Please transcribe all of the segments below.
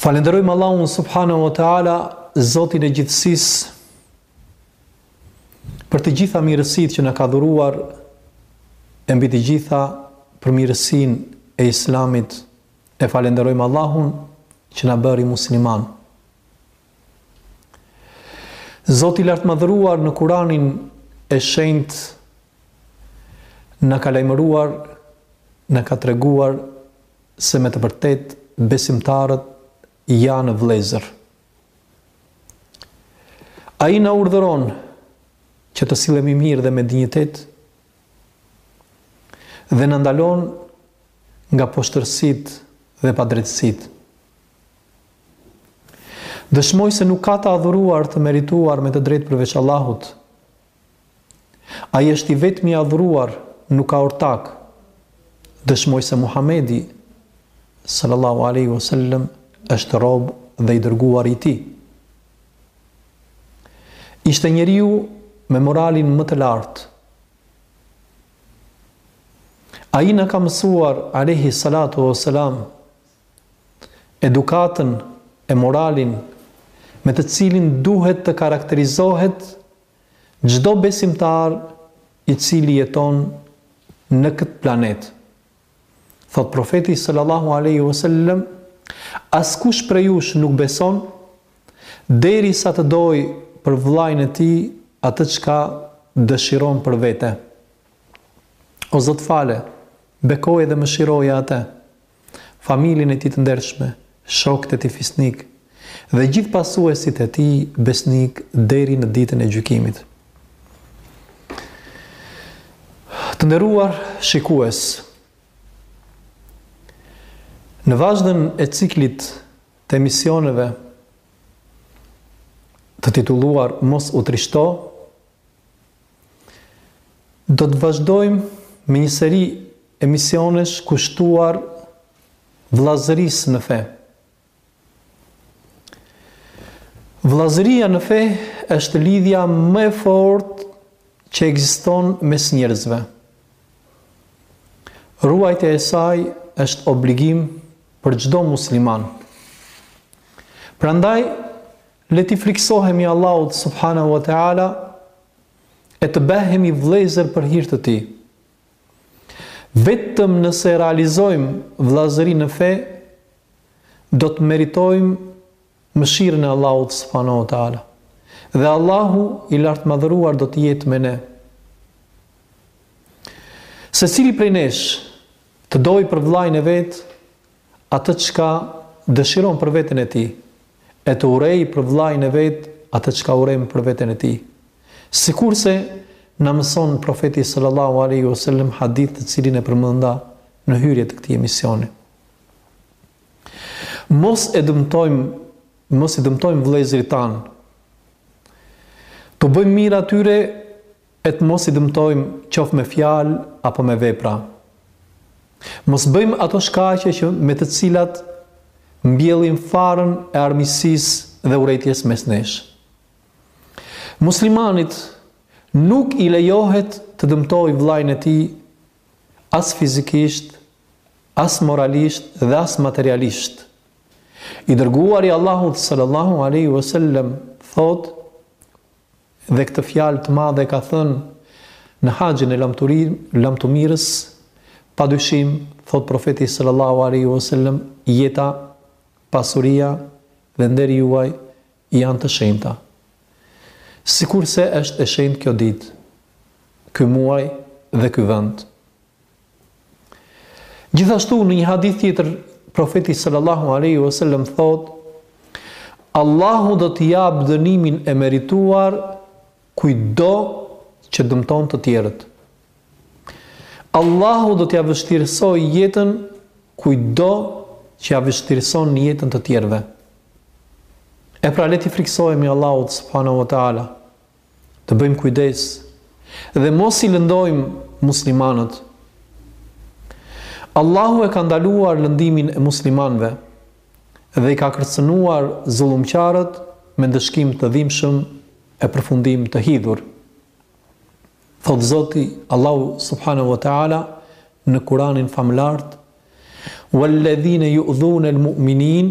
Falenderojmë Allahun subhanahu wa taala, Zotin e gjithësisë, për të gjitha mirësitë që na ka dhuruar e mbi të gjitha për mirësinë e Islamit. E falenderojmë Allahun që na bëri muslimanë. Zoti i Lartmadhëruar në Kuranin e Shenjtë na ka lajmëruar, na ka treguar se me të vërtetë besimtarët janë vëllezër. Ai na urdhëron që të sillemi mirë dhe me dinjitet dhe na ndalon nga poshtërsitë dhe padrejtësitë. Dëshmoj se nuk ka të adhuruar të merituar me të drejtë përveç Allahut. Ai është i vetmi i adhuruar, nuk ka ortak. Dëshmoj se Muhamedi sallallahu alaihi wasallam është rob dhe i dërguar i Tij. Ishte njeriu me moralin më të lartë. Ai na ka mësuar alaihi salatu wassalam edukatën e moralin me të cilin duhet të karakterizohet çdo besimtar i cili jeton në këtë planet. Thotë profeti sallallahu alaihi wasallam, askush prej jush nuk beson derisa të dojë për vëllanë e tij atë çka dëshiron për vete. O Zot fale, bekoje dhe mëshiroje atë, familjen e tij të ndershme, shokët e tij fisnikë dhe gjithë pasuesit e tij besnikë deri në ditën e gjykimit. Të nderuar shikues, në vazhdën e ciklit të emisioneve të titulluar Mos u trishto, Do të vazhdojmë me një seri emisionesh kushtuar vëllazërisë në fe. Vëllazëria në fe është lidhja më e fortë që ekziston mes njerëzve. Ruajtja e saj është obligim për çdo musliman. Prandaj Le t'i frikësohemi Allahut subhanahu wa ta'ala e të bëhemi vëllezër për hir të Tij. Vetëm nëse realizojmë vëllazërinë në fe, do të meritojmë mëshirën e Allahut subhanahu wa ta'ala. Dhe Allahu i lartmadhëruar do të jetë me ne. Secili prej nesh të dojë për vëllain e vet, atë çka dëshiron për veten e tij, e të urrejë për vëllain e vet atë çka urren për veten e tij. Sikurse na mëson Profeti sallallahu alejhi ve sellem hadith të cilin e përmenda në hyrje të këtij emisioni. Mos i dëmtojmë, mos i dëmtojmë vëllezërit tanë. T'u bëjmë mirë atyre E të mos i dëmtojmë qoftë me fjalë apo me vepra. Mos bëjmë ato shkaqe që me të cilat mbjellin farën e armiqësisë dhe urrejtjes mes nesh. Muslimanit nuk i lejohet të dëmtojë vëllain e tij as fizikisht, as moralisht dhe as materialisht. I dërguari i Allahut sallallahu alaihi wasallam thotë: Dhe këtë fjalë të madhe e ka thënë në Haxhin e lamtumirës, pa dyshim, thotë Profeti sallallahu alejhi ve sellem, jeta, pasuria dhe nderi juaj janë të shenjta. Sikurse është e shenjtë kjo ditë, ky muaj dhe ky vend. Gjithashtu në një hadith tjetër profeti sallallahu alaihi wasallam thotë Allahu do t'ia japë dënimin e merituar kujtdo që dëmton të tjerët. Allahu do t'ia vështirësojë jetën kujtdo që ia vështirëson jetën të tjerëve. E pra le t'i frikësohemi Allahut subhanahu wa taala. të bëjmë kujdes dhe mos i lëndojmë muslimanët. Allahu e ka ndaluar lëndimin e muslimanëve dhe i ka kërcënuar zullumqarët me ndëshkim të dhimbshëm e përfundim të hidhur. Thotë Zoti Allahu subhanahu wa taala në Kur'anin famëlart: "Walladhina yu'dhuna al-mu'minin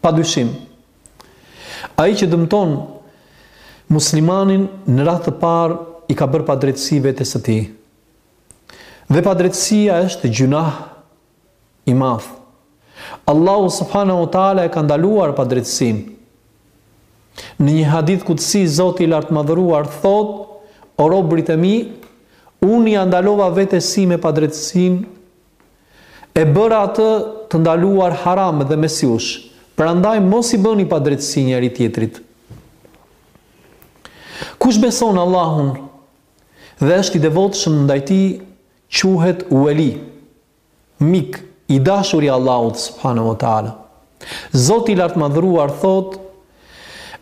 Pa dyshim, ai që dëmton muslimanin në radhë të parë i ka bërë padrejtësi vetes së tij. Dhe padrejtësia është gjynah i madh. Allahu subhanahu wa taala e ka ndaluar padrejtësinë. Në një hadith kudsi Zoti i lartmadhëruar thotë: "O robërit e mi, unë ia ndalova vetes sime padrejtësinë E bëra atë të ndaluar haram edhe mes jush, prandaj mos i bëni padrejtësi njëri-tjetrit. Kush beson Allahun dhe është i devotshëm ndaj tij, quhet weli, mik, i dashur i Allahut subhanahu wa taala. Zoti i Lartmadhëruar thotë: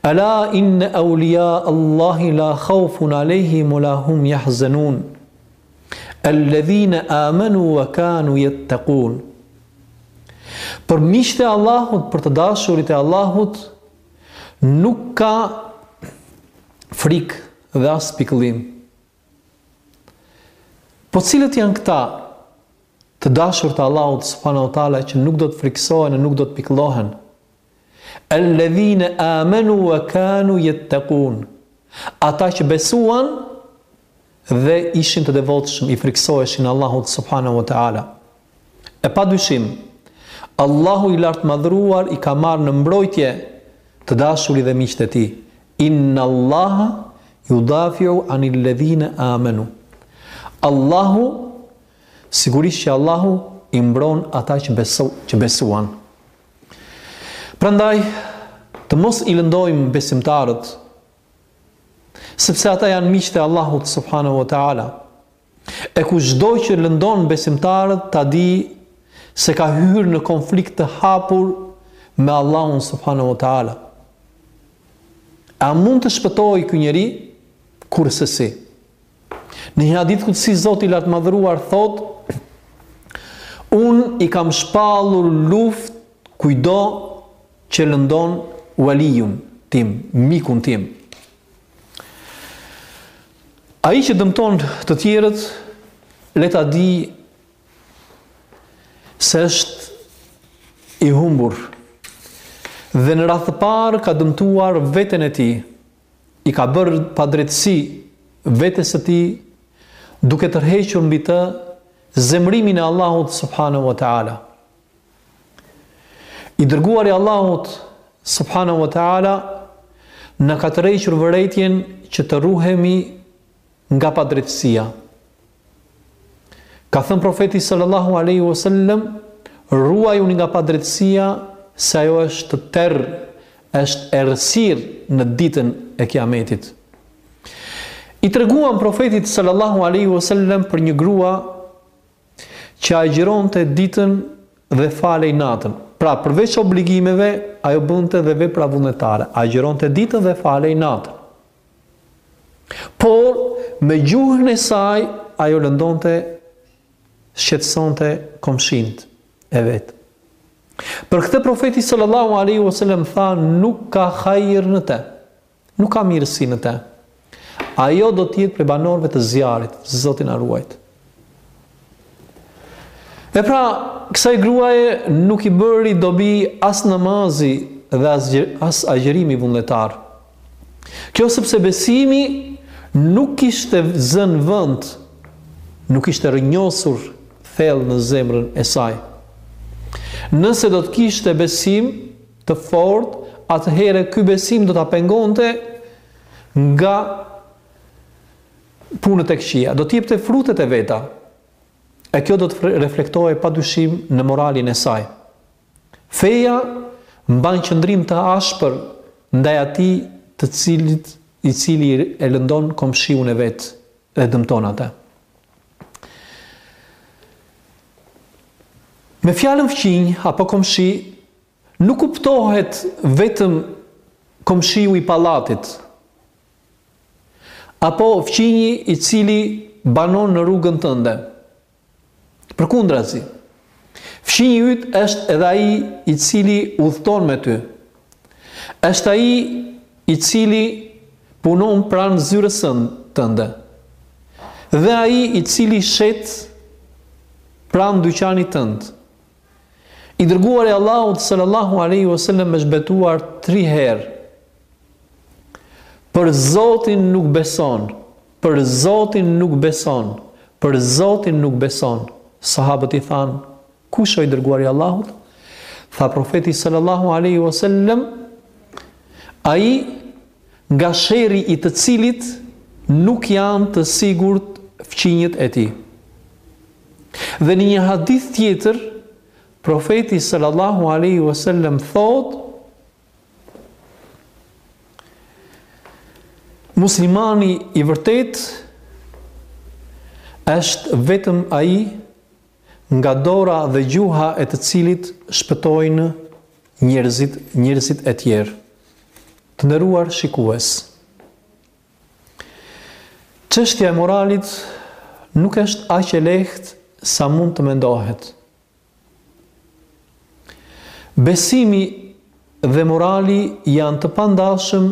Ala inna awliya Allahi la khawfun alejhim wa la hum yahzanun. Alladhina amanu wa kanu yattaqun. Për miqtë e Allahut, për të dashurit e Allahut, nuk ka frikë dhe as pikëllim. Po cilët janë këta të dashur të Allahut subhanahu wa taala që nuk do të frikësohen e nuk do të pikëllohen? Alladhina amanu wa kanu yattaqun. Ata që besuan dhe ishin të devotshëm, i frikësoheshin Allahut subhanahu wa taala. E pa dyshim, Allahu i Lartmadhëruar i ka marrë në mbrojtje të dashurit dhe miqtë e tij. Inna Allaha yudafi'u 'anil ladhina amanu. Allahu sigurisht që Allahu i mbron ata që besu, që besuan. Prandaj, të mos i lëndojmë besimtarët, sepse ata janë miqtë e Allahut subhanahu wa taala. E kushdo që lëndon besimtarët ta dijë se ka hyrë në konflikt të hapur me Allahun subhanahu wa taala. A mund të shpëtojë ky njeri? Kurrsesi. Në një hadith kudsi Zoti i Lartmadhëruar thotë, unë i kam shpallur luftë kujdo që lëndon waliun tim, mikun tim. Ai që dëmton të tjerët, le ta dijë se është i humbur dhe në radhë të parë ka dëmtuar veten e tij, i ka bërë padrejtësi vetes së tij duke tërhequr mbi të zemërimin e Allahut subhanahu wa taala. I dërguari i Allahut subhanahu wa taala na ka tërhequr vërejtjen që të ruhemi nga padrejtësia. Ka thënë profeti sallallahu alaihi wasallam, ruajuni nga padrejtësia se ajo është terr, është errësirë në ditën e Kiametit. I treguan profetit sallallahu alaihi wasallam për një grua që agjëronte ditën dhe falej natën. Pra, përveç obligimeve, ajo bënte dhe vepra vullnetare, agjëronte ditën dhe falej natën. Por, me gjuhën e saj, ajo lëndonte shqetësonte komshinjtë e vet. Për këtë profeti sallallahu alaihi wasallam tha nuk ka hajr në të. Nuk ka mirësi në të. Ajo do të jetë prej banorëve të zjarrit, Zoti na ruajt. E pra, kësaj gruaje nuk i bëri dobi as namazi dhe as, as agjërimi vullnetar. Kjo sepse besimi nuk kishte zënë vënd, nuk ishte rrënjosur thellë në zemrën e saj. Nëse do të kishte besim të fortë, atëhere ky besim do ta pengonte nga Punët e këqija, do të jepte frutet e veta, e kjo do të reflektohej padyshim në moralin e saj. Feja mban qëndrim të ashpër ndaj atij të cilit i cili e lëndon komshiun e vet dhe dëmton atë. Me fjalën fqinj apo komshi nuk kuptohet vetëm komshiu i pallatit, apo fqinji i cili banon në rrugën tënde. Përkundrazi, fqinji yt është edhe ai i cili udhëton me ty. Është ai i cili punon pranë zyrës tënde dhe ai i cili shet pranë dyqanit tënd. I dërguari i Allahut sallallahu alaihi wasallam është betuar 3 herë Për Zotin nuk beson, për Zotin nuk beson, për Zotin nuk beson. Sahabët i thanë, kush o i dërguari i Allahut? Tha profeti sallallahu aleyhi vësallem, ai nga sherri i të cilit nuk janë të sigurt fqinjët e tij. Dhe në një hadith tjetër, profeti sallallahu aleyhi vësallem thotë, Muslimani i vërtetë është vetëm ai nga dora dhe gjuha e të cilit shpëtojnë njerëzit, njerëzit e tjerë. Të nderuar shikues. Çështja e moralit nuk është aq e lehtë sa mund të mendohet. Besimi dhe morali janë të pandashëm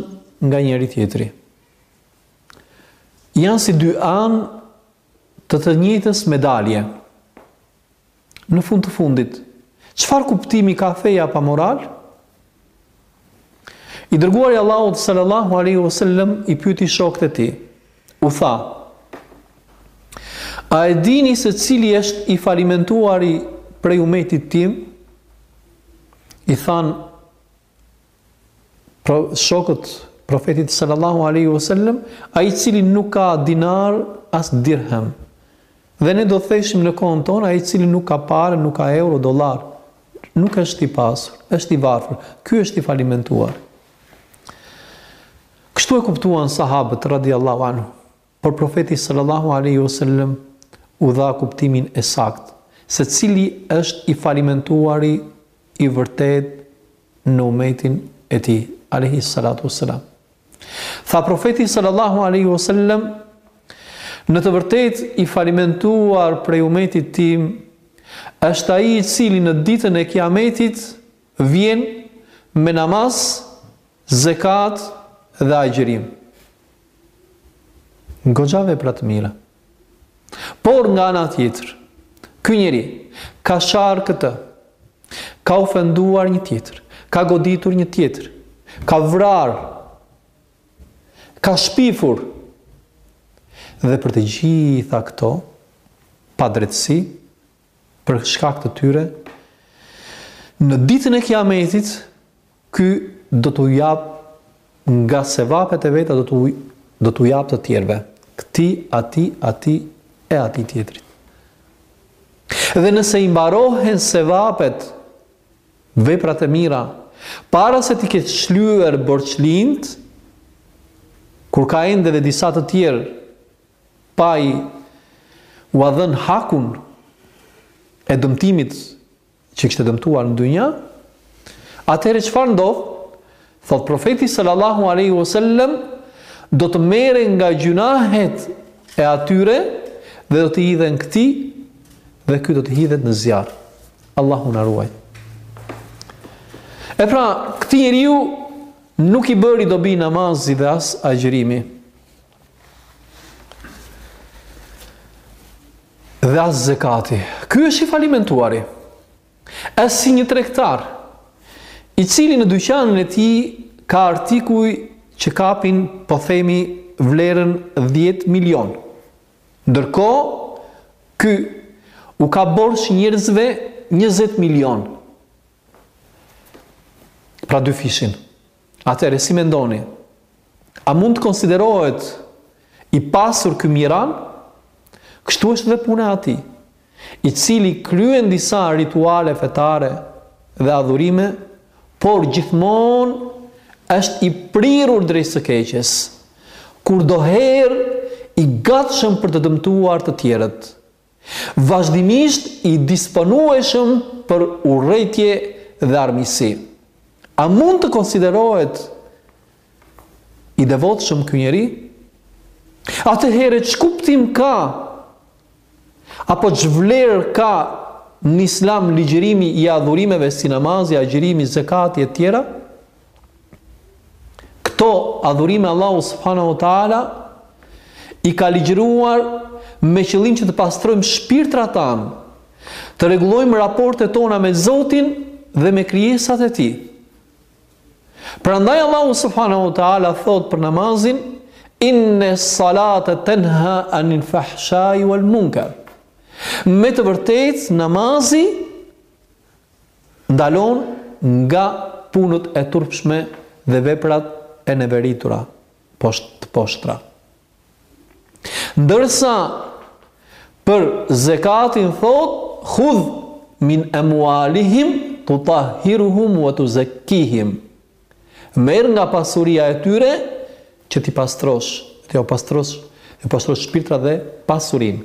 nga njëri tjetri. Janë si dy anët e të njëjtës medalje. Në fund të fundit, çfarë kuptimi ka feja pa moral? I dërguari i Allahut sallallahu alaihi wasallam i pyeti shokët e tij. U tha: A e dini se cili është i falimentuari prej umetit tim? I thanë shokët profetit sallallahu alaihi wasallam, ai i cili nuk ka dinar as dirhem. Dhe ne do thoshim në kohën tonë ai i cili nuk ka pare, nuk ka euro, dollar, Nuk është i pasur, është i varfër. Ky është i falimentuar. Kështu e kuptuan sahabët radiallahu anhu, por profeti sallallahu aleyhi vësallem u dha kuptimin e saktë, se cili është i falimentuari i vërtetë në umetin e tij, aleyhi sallatu vësallam. Tha profeti sallallahu alaihi wasallam Në të vërtetë i falimentuar prej umetit tim është ai i cili në ditën e Kiametit vjen me namaz, zekat dhe agjërim. Goxha vepra të mira. Por nga ana tjetër, ky njeri ka sharë këtë Ka ofenduar një tjetër, ka goditur një tjetër, ka vrarë, ka shpifur. Dhe për të gjitha këto padrejtësi për shkak të tyre në ditën e Kiametit Ky do t'u japë nga sevapet e veta do t'u do t'u japë të tjerëve, këtij, atij, atij e atij tjetrit. Dhe nëse i mbarohen sevapet, veprat e mira, para se t'i ketë shlyer borxhlinjtë, kur ka ende dhe disa të tjerë pa ia ua dhënë hakun e dëmtimit që kishte dëmtuar në dynja, atëherë çfarë ndodh? Thotë profeti sallallahu alaihi wasallam do të merren nga gjynahet e atyre dhe do t'i hidhen këtij dhe ky do të hidhet në zjarr. Allahu na ruajt. E pra, këtij njeriu nuk i bëri dobi namazi dhe as agjërimi. Dhe as zekati. Ky është i falimentuari. Ashtu si një tregtar, i cili në dyqanin e tij ka artikuj që kapin, po themi, vlerën 10 milion. Ndërkohë, ky u ka borxh njerëzve 20 milion. Pra dyfishin. Atëherë si mendoni? A mund të konsiderohet i pasur ky Miran? Kështu është dhe puna e atij, i cili kryen disa rituale fetare dhe adhurime, por gjithmonë është i prirur drejt së keqes, kurdoherë i gatshëm për të dëmtuar të tjerët. vazhdimisht i disponueshëm për urrejtje dhe armiqësi. A mund të konsiderohet i devotshëm ky njeri? Atëherë ç'kuptim ka apo ç'vlerë ka në Islam ligjërimi i adhurimeve si namazi, agjërimi, zekati e tjera? Këto adhurime Allahu subhanahu wa taala i ka ligjëruar me qëllim që të pastrojmë shpirtrat tanë, të rregullojmë raportet tona me Zotin dhe me krijesat e Tij. Prandaj Allahu subhanahu wa taala thot për namazin inna salata tanha anil fahsha'i wal munkar. Me të vërtetë namazi ndalon nga punët e turpshme dhe veprat e neveritura, të poshtra. Ndërsa për zekatin thot khudh min amwalihim tutahhiruhum wa tuzakkihim. Merr nga pasuria e tyre që t'i pastrosh, t'iu pastrosh, e pastrosh shpirtrat dhe pasurinë.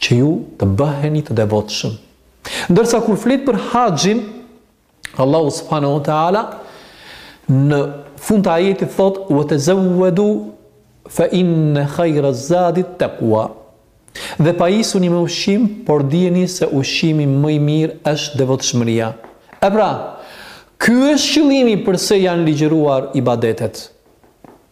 që ju të bëheni të devotshëm. Ndërsa kur flet për haxhin, Allahu subhanahu wa taala në fund të ajetit thot wa tazawwadu fa inna khayra zadi taqwa. Dhe pajisuni me ushqim, por dijeni se ushqimi më i mirë është devotshmëria. E pra, ky është qëllimi përse janë ligjëruar ibadetet.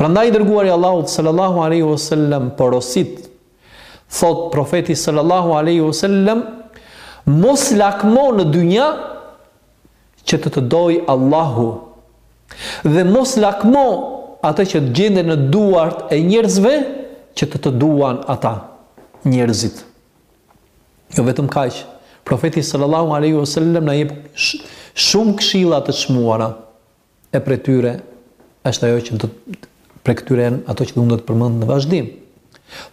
Prandaj i dërguar i Allahut sallallahu alaihi wasallam porosit thot profeti sallallahu alaihi wasallam mos lakmo në dynja që të të dojë Allahu dhe mos lakmo atë që gjendet në duart e njerëzve që të të duan ata njerëzit jo vetëm kaq profeti sallallahu alaihi wasallam na jep shumë këshilla të çmuara e prej tyre është ajo që do të prej këtyre janë ato që do të përmend në vazhdim.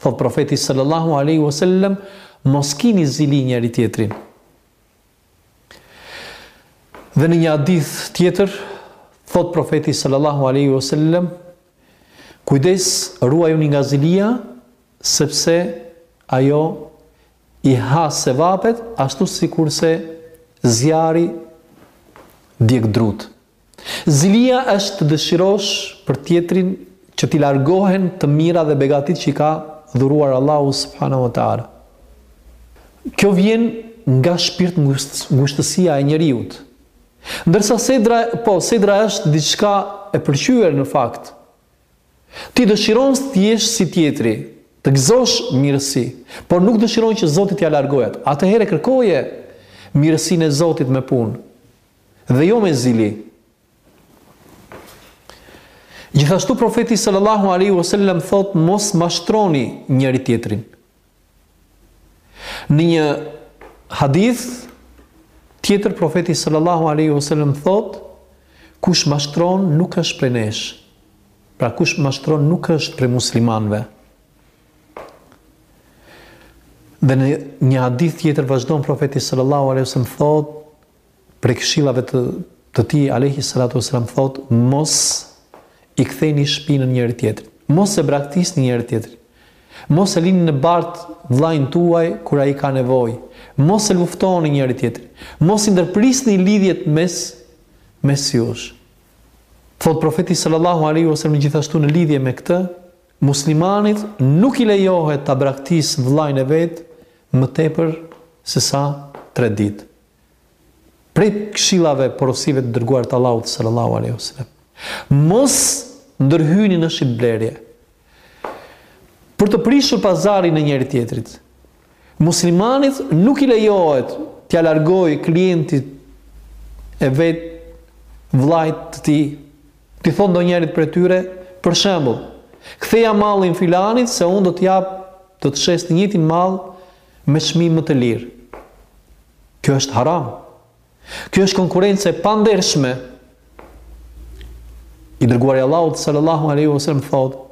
Thot profeti sallallahu alaihi wasallam, mos kini zili njëri-tjetrin. Dhe në një hadith tjetër thot profeti sallallahu alaihi wasallam, kujdes ruajuni nga zilia sepse ajo I ha sevapet ashtu sikurse zjarri djeg drutë. Zilia është të dëshirosh për tjetrin që t'i largohen të mirat dhe begatitë që i ka dhuruar Allahu subhanahu wa ta'ala. Kjo vjen nga shpirt ngushtësia e njeriut. Ndërsa sedra, po, sedra është diçka e pëlqyer në fakt. Ti dëshiron të jesh si tjetri, të gëzosh mirësi, por nuk dëshiron që Zoti t'ia largojë atë. Atëherë kërkoje mirësinë e Zotit me punë dhe jo me zili. Gjithashtu profeti sallallahu alaihi wasallam thotë mos mashtroni njëri tjetrin. Në një hadith tjetër profeti sallallahu alaihi wasallam thotë kush mashtron nuk është prej nesh. Pra kush mashtron nuk është prej muslimanëve. Dhe në një hadith tjetër vazhdon profeti sallallahu alaihi wasallam thotë prej këshillave të të tij alejhi salatu selam thotë mos i ktheni shpinën njëri tjetrit. Mos e braktisni njëri tjetrin. Mos e lini në baltë vllain tuaj kur ai ka nevojë. Mos e luftoni njëri tjetrin. Mos i ndërprisni lidhjet mes mes jush. Thot profeti sallallahu alaihi wasallam gjithashtu në lidhje me këtë, muslimanit nuk i lejohet ta braktis vllain e vet më tepër se sa 3 ditë. Prej këshillave, porosive të Dërguarit të Allahut sallallahu alejhi ve sellem, Mos ndërhyni në shitblerje për të prishur pazarin e njëri-tjetrit. Muslimanit nuk i lejohet t'ia largojë klientët e vet vllajt të tij, t'i thotë ndonjërit prej tyre, për shembull, ktheja mallin filanit se unë do të jap, do të shes të njëjtin mall me çmim më të lirë. Kjo është haram. Kjo është konkurrencë e pandershme. I dërguari i Allahut sallallahu alaihi wasallam thotë: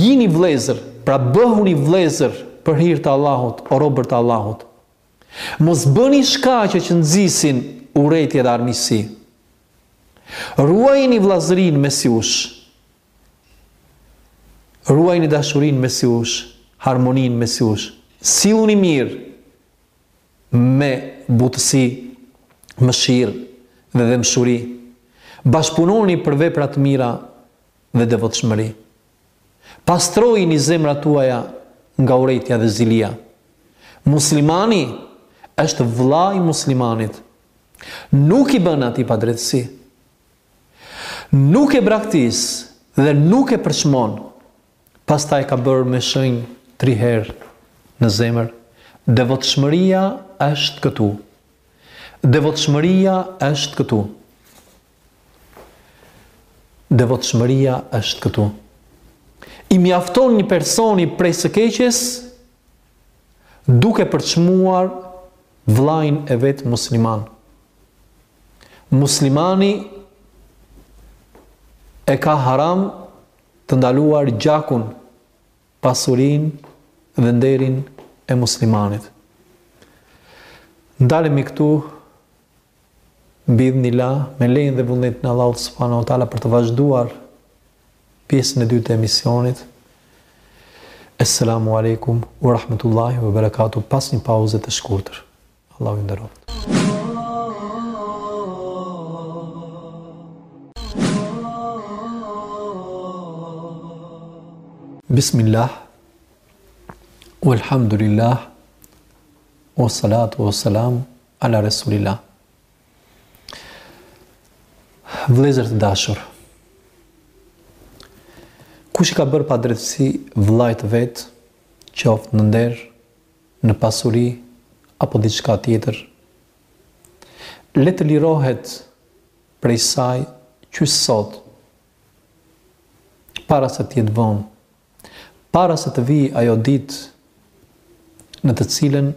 Jini vëllezër, pra bëhuni vëllezër për hir të Allahut, o robër të Allahut. Mos bëni shkaqe që nxisin urrejtje dhe armiqësi. Ruajini vëllazërinë mes jush. Ruajini dashurinë mes jush, harmoninë mes jush. Silluni mirë me butësi, mëshirë dhe dhembshuri. Bashkëpunoni për vepra të mira dhe devotshmëri. Pastrojini zemrat tuaja nga urrejtja dhe zilia. Muslimani është vëlla i muslimanit. Nuk i bën atij padrejtësi. Nuk e braktis dhe nuk e përçmon, pastaj ka bërë me shenjë tri herë në zemër, Devotshmëria është këtu. Devotshmëria është këtu. Devotshmëria është këtu. I mjafton një personi prej së keqes duke përçmuar vëllain e vet musliman. Muslimani e ka haram të ndaluar gjakun, pasurinë dhe nderin e muslimanit. Ndalemi këtu biidhnilah me lejen dhe vullnetin e Allahut subhanehu wa ta'ala për të vazhduar pjesën e dytë emisionit. Esselamu alaikum wa rahmetullahi wa barakatuh pas një pauze të shkurtër. Allahu ju nderoftë. Bismillah, walhamdulillah, wa salatu wa salam, ala rasulillah. Vëllezër të dashur, kush i ka bërë padrejtësi vëllait vet, qoftë në nder, në pasuri apo diçka tjetër, le të lirohet prej saj qysh sot, para se të jetë vonë, para se të vijë ajo ditë në të cilën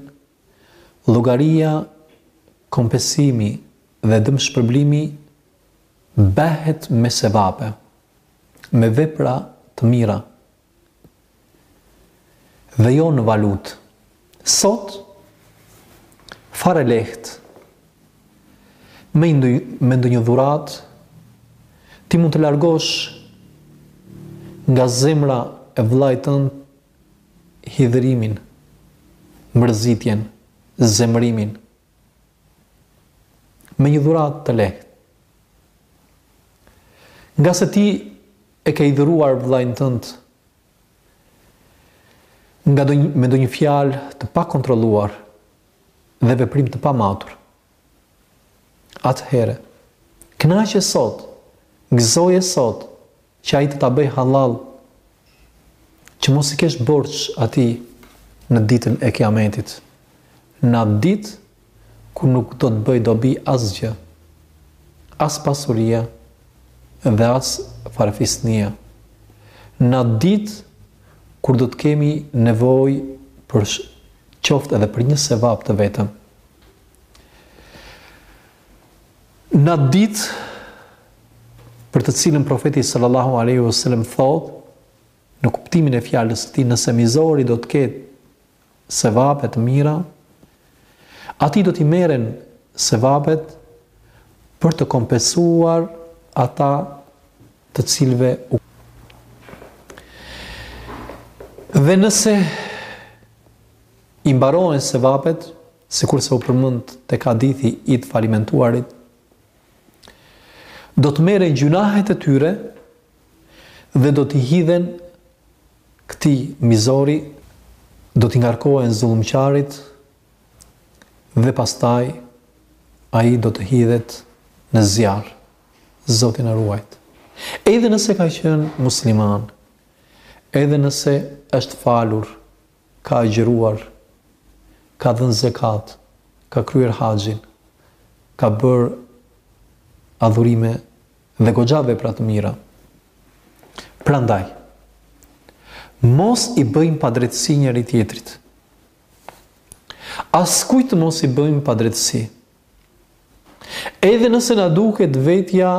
llogaria, kompensimi dhe dëmshpërblimi bëhet me sevape, me vepra të mira. dhe jo në valutë. Sot, fare lehtë, me ndonjë dhuratë, ti mund të largosh nga zemra e vëllait tënd hidhërimin, mërzitjen, zemërimin, me një dhuratë të lehtë. Ngase ti e ke hidhëruar vëllain tënd nga ndonjë, me ndonjë fjalë të pakontrolluar dhe veprim të pamatur. Atëherë, kënaqe sot, gëzoje sot Që ai të ta bëjë hallall, që mos i kesh borxh atij në ditën e Kiametit, në atë ditë kur nuk do të bëjë dobi asgjë, as pasuria dhe as farefisnia, në atë ditë kur do të kemi nevojë për qoftë edhe për një sevap të vetëm. Në atë ditë për të cilën profeti sallallahu alaihi wasallam thotë në kuptimin e fjalës së tij nëse mizori do të ketë sevape të mira, atij do t'i merren sevapet për të kompensuar ata të cilëve u. Dhe nëse i mbarohen sevapet, Sikurse u përmend tek hadithi i të falimentuarit, Do të merren gjynahet e tyre dhe do t'i hidhen këtij mizori, do t'i ngarkohen zullumqarit dhe pastaj ai do të hidhet në zjarr. Zoti na ruajtë. Edhe nëse ka qenë musliman, edhe nëse është falur, ka agjëruar, ka dhënë zekat, ka kryer haxhin, ka bërë adhurime dhe goxha vepra të mira. Prandaj, mos i bëjmë padrejtësi njëri-tjetrit. Askujt mos i bëjmë padrejtësi. Edhe nëse na duket vetja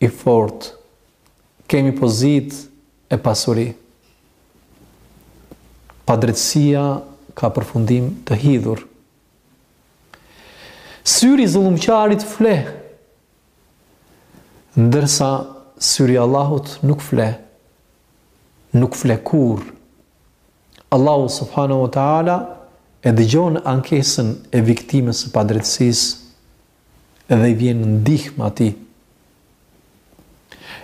i fortë, kemi pozitë e pasuri. Padrejtësia ka përfundim të hidhur. Syri i zullumqarit fle, ndërsa syri i Allahut nuk fle. Nuk fle kurrë. Allahu subhanahu wa taala e dëgjon ankesën e viktimës së padrejtësisë dhe i vjen në ndihmë atij.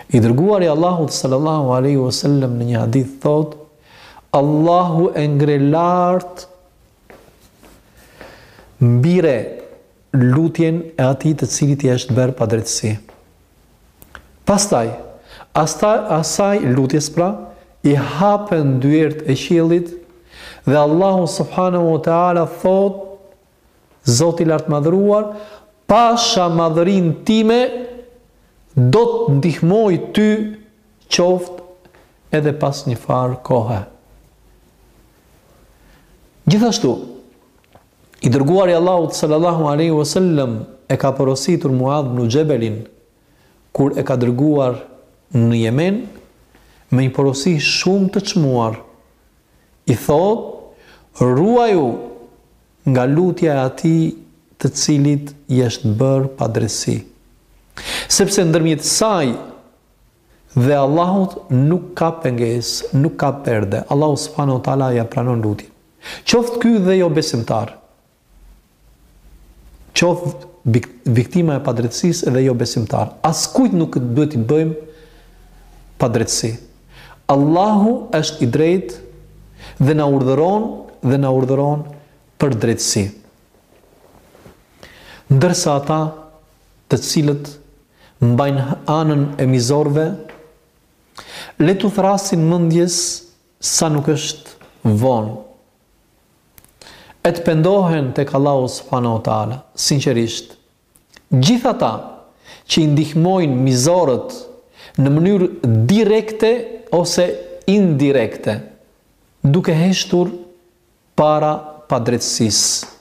I dërguari i Allahut sallallahu alaihi wasallam në një hadith thotë, Allahu e ngre lart mbi re lutjen e atij të cilit i është bërë padrejtësi. Pastaj, asaj, asaj lutjes pra i hapen dyert e qiellit dhe Allahu subhanahu wa taala thotë Zoti i Lartmadhëruar, pasha madhërinë time, do të të ndihmoj ty qoftë edhe pas një farë kohe. Gjithashtu, i dërguari i Allahut sallallahu alaihi wasallam e ka porositur Muadh ibnu Xhebelin kur e ka dërguar në Jemen me një porosi shumë të çmuar i thotë, Ruaju nga lutja e atij të cilit i është bërë padrejtësi. Sepse ndërmjet saj dhe Allahut nuk ka pengesë, nuk ka perde. Allahu subhanahu wa taala ia pranon lutjen. Qoftë ky edhe jobesimtar, qoftë viktima e padrejtësisë dhe jo besimtar. Askujt nuk duhet t'i bëjmë padrejtësi. Allahu është i drejtë dhe na urdhëron dhe na urdhëron për drejtësi. Ndërsa ata të cilët mbajnë anën e mizorëve, le t'i thërrasin mendjes Sa nuk është vonë e të pendohen tek Allahu subhanahu wa taala sinqerisht. Gjithë ata që i ndihmojnë mizorët në mënyrë direkte ose indirekte, duke heshtur Para padrejtësisë.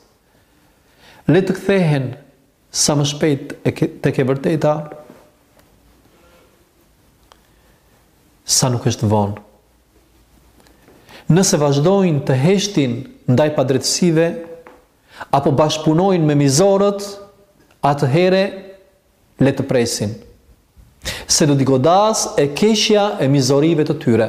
Le të kthehen sa më shpejt tek e vërteta sa nuk është vonë. Nëse vazhdojnë të heshtin ndaj padrejtësive apo bashkëpunojnë me mizorët, atëhere le të presin. Se do t'i godasë e keqja e mizorive të tyre.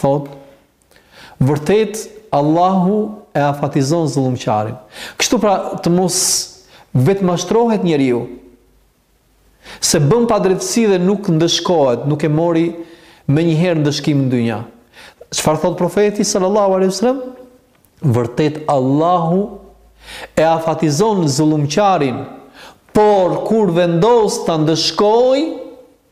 thotë, Vërtet, Allahu e afatizon zullumqarin. Kështu pra, të mos vetmashtrohet njeriu, se bën padrejtësi dhe nuk ndëshkohet, nuk e mori menjëherë ndëshkim në dynja. Çfarë thotë profeti sallallahu alaihi wasallam? Vërtet Allahu e afatizon zullumqarin, por kur vendos ta ndëshkojë,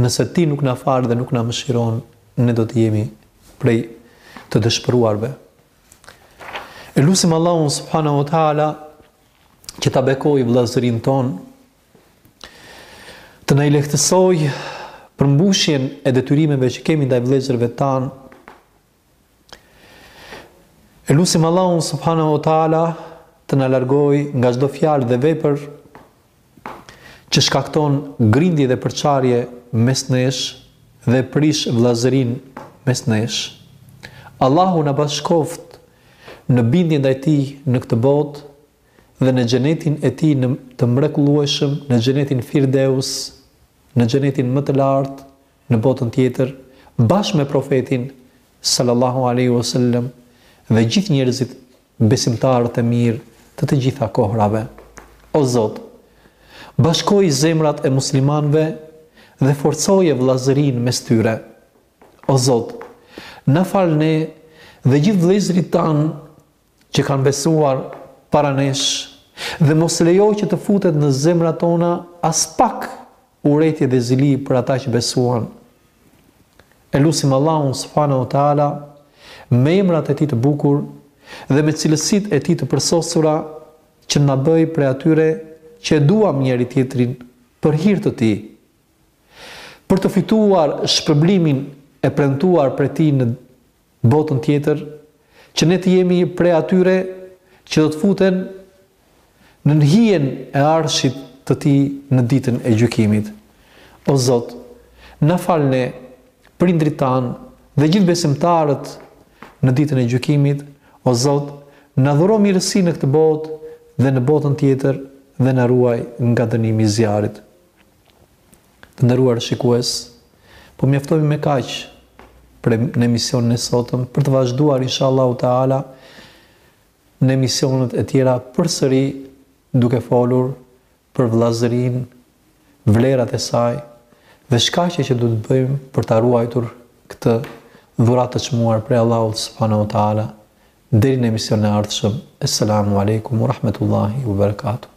Nëse Ti nuk na fal dhe nuk na mëshiron, ne do të jemi prej të dëshpëruarve. E lusim Allahun subhanahu wa taala që ta bekojë vëllazërinë tonë, të na i lehtësojë përmbushjen e detyrimeve që kemi ndaj vëllezërve tanë, E lusim Allahun subhanahu wa taala të na largojë nga çdo fjalë dhe vepër që shkakton grindje dhe përçarje mes nesh dhe prish vëllazërinë mes nesh. Allahu na bashkoftë në bindje ndaj tij në këtë botë dhe në xhenetin e tij të mrekullueshëm, në xhenetin Firdeus, në xhenetin më të lartë, në botën tjetër bashkë me Profetin sallallahu alejhi ue sellem dhe gjithë njerëzit besimtarët e mirë të të gjitha kohërave. O Zot, bashkoji zemrat e muslimanëve dhe forcoje vëllazërinë mes tyre. O Zot, na fal ne dhe gjithë vëllezërit tanë që kanë besuar para nesh dhe mos lejo që të futet në zemrat tona aspak urrejtje dhe zili për ata që besuan. E lusim Allahun subhanahu wa taala me emrat e tij të bukur dhe me cilësitë e tij të përsosura që na bëj prej atyre që e duam njëri tjetrin për hir të tij. Për të fituar shpërblimin e premtuar prej tij në botën tjetër, që ne të jemi prej atyre që do të futen nën hijen e Arshit të Tij në Ditën e Gjykimit. O Zot, na fal ne, prindërit tanë dhe gjithë besimtarët në Ditën e Gjykimit, o Zot, na dhuro mirësi në këtë botë dhe në botën tjetër dhe na ruaj nga dënimi i zjarrit. Të nderuar shikues, po mjaftojmë me kaq për në emisionin e sotëm, për të vazhduar inshallahu taala në emisionet e tjera përsëri duke folur për vëllazërinë, vlerat e saj dhe shkaqet që duhet të bëjmë për ta ruajtur këtë dhuratë të çmuar prej Allahut subhanahu wa taala. Deri në emisionin e ardhshëm, Esselamu Alejkum wa Rahmetullahi wa Barakatuh.